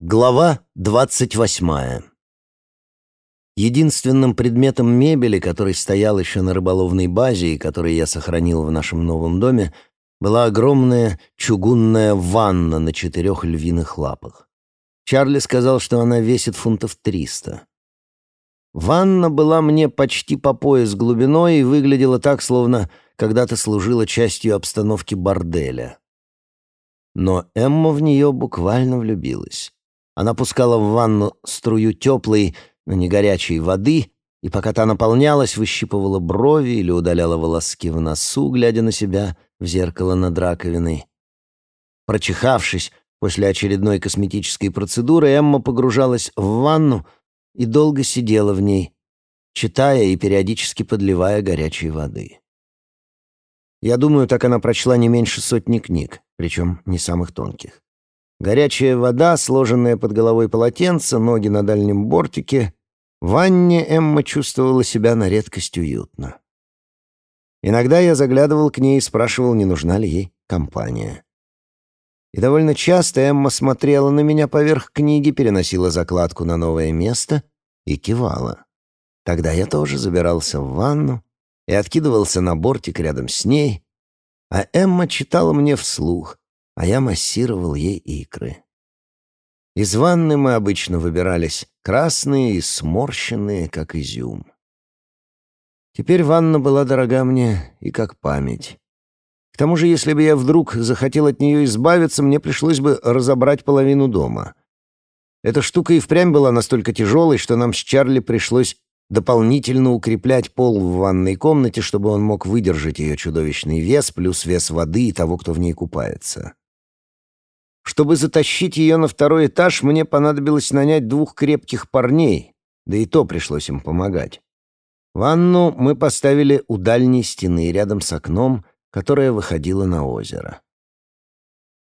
Глава двадцать восьмая Единственным предметом мебели, который стоял еще на рыболовной базе и который я сохранил в нашем новом доме, была огромная чугунная ванна на четырех львиных лапах. Чарли сказал, что она весит фунтов триста. Ванна была мне почти по пояс глубиной и выглядела так, словно когда-то служила частью обстановки борделя. Но Эмма в нее буквально влюбилась. Она пускала в ванну струю теплой, но не горячей воды, и пока та наполнялась, выщипывала брови или удаляла волоски в носу, глядя на себя в зеркало над раковиной. Прочихавшись после очередной косметической процедуры, Эмма погружалась в ванну и долго сидела в ней, читая и периодически подливая горячей воды. Я думаю, так она прочла не меньше сотни книг, причем не самых тонких. Горячая вода, сложенная под головой полотенце, ноги на дальнем бортике. В ванне Эмма чувствовала себя на редкость уютно. Иногда я заглядывал к ней и спрашивал, не нужна ли ей компания. И довольно часто Эмма смотрела на меня поверх книги, переносила закладку на новое место и кивала. Тогда я тоже забирался в ванну и откидывался на бортик рядом с ней, а Эмма читала мне вслух — а я массировал ей икры. Из ванны мы обычно выбирались красные и сморщенные, как изюм. Теперь ванна была дорога мне и как память. К тому же, если бы я вдруг захотел от нее избавиться, мне пришлось бы разобрать половину дома. Эта штука и впрямь была настолько тяжелой, что нам с Чарли пришлось дополнительно укреплять пол в ванной комнате, чтобы он мог выдержать ее чудовищный вес, плюс вес воды и того, кто в ней купается. Чтобы затащить ее на второй этаж, мне понадобилось нанять двух крепких парней, да и то пришлось им помогать. Ванну мы поставили у дальней стены, рядом с окном, которое выходило на озеро.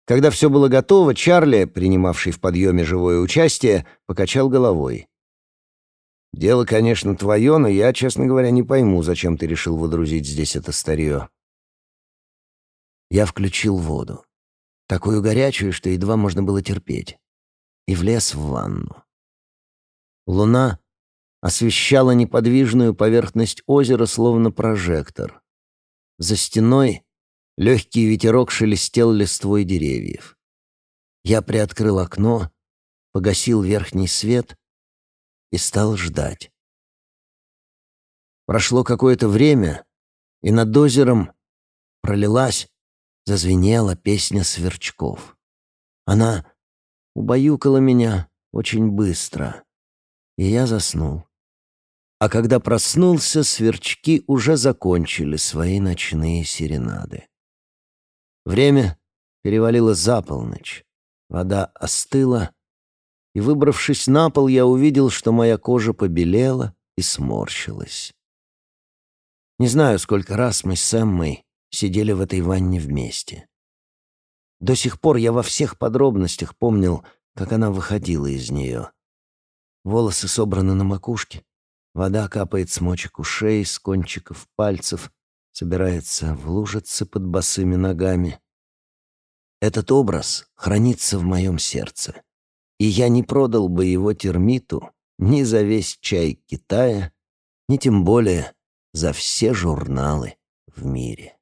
Когда все было готово, Чарли, принимавший в подъеме живое участие, покачал головой. «Дело, конечно, твое, но я, честно говоря, не пойму, зачем ты решил водрузить здесь это старье». Я включил воду такую горячую, что едва можно было терпеть, и влез в ванну. Луна освещала неподвижную поверхность озера, словно прожектор. За стеной легкий ветерок шелестел листвой деревьев. Я приоткрыл окно, погасил верхний свет и стал ждать. Прошло какое-то время, и над озером пролилась зазвенела песня сверчков. Она убаюкала меня очень быстро, и я заснул. А когда проснулся, сверчки уже закончили свои ночные серенады. Время перевалило за полночь, вода остыла, и, выбравшись на пол, я увидел, что моя кожа побелела и сморщилась. Не знаю, сколько раз мы с Эммой сидели в этой ванне вместе. До сих пор я во всех подробностях помнил, как она выходила из нее. Волосы собраны на макушке, вода капает с мочек ушей, с кончиков пальцев, собирается в лужице под босыми ногами. Этот образ хранится в моем сердце, и я не продал бы его термиту ни за весь чай Китая, ни тем более за все журналы в мире.